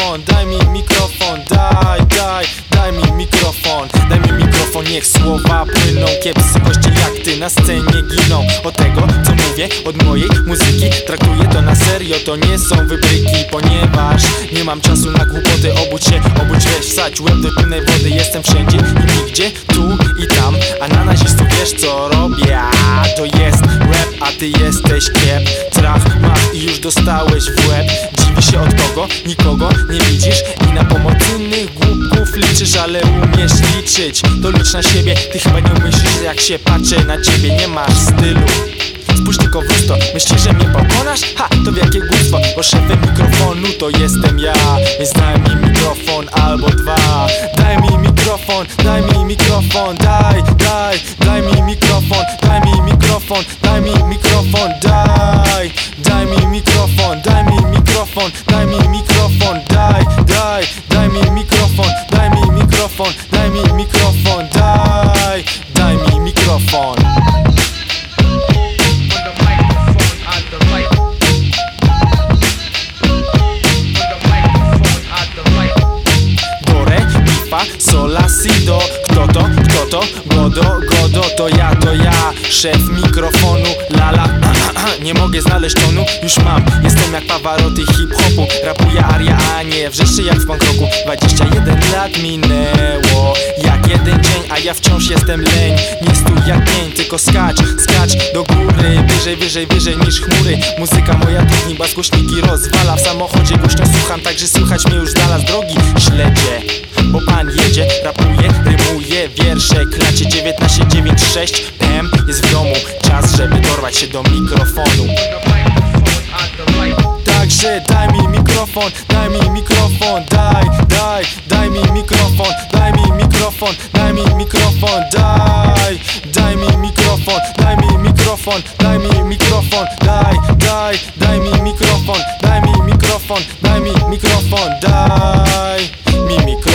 mikrofon, daj mi mikrofon, daj, daj, daj mi mikrofon. Daj mi mikrofon, niech słowa płyną Kiepscy goście jak ty na scenie giną. Od tego, co mówię, od mojej muzyki Traktuję to na serio, to nie są wybryki Ponieważ nie mam czasu na głupoty Obudź się, obudź weź, wsadź łeb do tylnej wody. Jestem wszędzie i nigdzie, tu i tam. A na nazistów wiesz co robię. A to jest rap, a ty jesteś kiep. Traf, masz i już dostałeś w łeb się od kogo, nikogo nie widzisz. I na pomoc innych głupków liczysz Ale umiesz liczyć, to licz na siebie. Ty chyba nie myślisz jak się patrzę na ciebie Nie masz stylu. Spójrz tylko w lusto, myślisz, że mnie pokonasz? Ha, to wielkie głupstwo, bo szefem mikrofonu to jestem ja. Więc daj mi mikrofon albo dwa. Daj mi mikrofon, daj mi mikrofon. Daj, daj, daj mi, fa, sol, la, si, do Kto to? Kto to? Godo, godo, to ja, to ja. Szef mikrofonu, lala. Nie mogę znaleźć tonu, już mam. Jestem jak Pavarotti hip-hopu. Rapuję aria, a nie wrzeszczy jak w Bangkoku 21 lat minęło. Jak jeden dzień, a ja wciąż jestem leń. Nie stój jak pień, tylko skacz, skacz do góry. Wyżej, wyżej, wyżej niż chmury. Muzyka moja trudni, bas głośniki rozwala. W samochodzie głośno słucham, także słychać mnie już z dala. Z drogi Śledzie, bo pan jedzie, rapuje, rymuje Wiersze, klacie 1996 PM jest w domu, czas żeby dorwać się do mikrofonu. Także daj mi mikrofon, daj mi mikrofon, daj, daj, daj mi mikrofon, daj mi mikrofon, daj mi mikrofon, daj, daj mi mikrofon, daj mi mikrofon, daj mi mikrofon, daj, daj, daj mi mikrofon, daj mi mikrofon, daj mi mikrofon, daj mi mikrofon.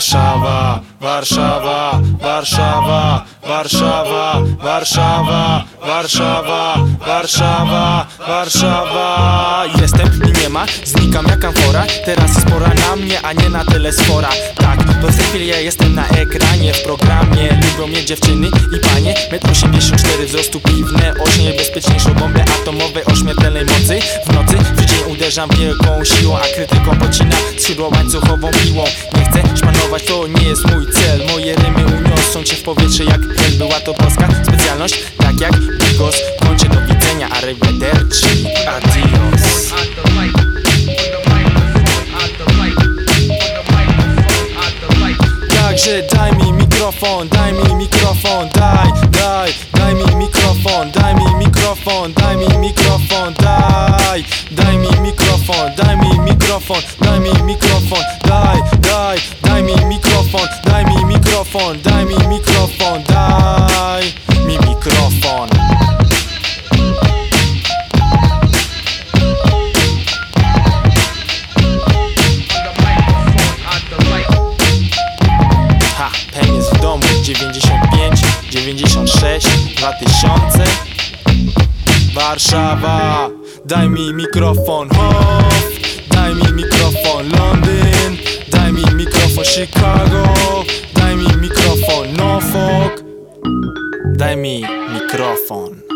sorry Warszawa, Warszawa, Warszawa, Warszawa, Warszawa, Warszawa, Warszawa, Warszawa. Jestem i nie ma, znikam jak amfora. Teraz jest pora na mnie, a nie na telesfora Tak, bo w tej chwili ja jestem na ekranie W programie. Lubią mnie dziewczyny i panie. 1,84 m wzrostu piwne Oś niebezpieczniejszą bombę atomowej o mocy. W nocy w dzień uderzam wielką siłą A krytyką pocina skrzydło łańcuchową piłą. Nie chcę szpanować, to nie jest mój cel. Moje rymy uniosą cię w powietrze jak hel Była to polska specjalność, tak jak Bigos Kończę do widzenia, arrivederci, adios. Także daj mi mikrofon, daj mi mikrofon, daj, daj, daj mi mikrofon, daj mi mikrofon, daj mi mikrofon, daj, daj mi mikrofon, daj mi mikrofon, daj mi mikrofon, daj 96, 2000 Warszawa, daj mi mikrofon Hof, daj mi mikrofon Londyn, daj mi mikrofon Chicago, daj mi mikrofon Norfolk. Daj mi mikrofon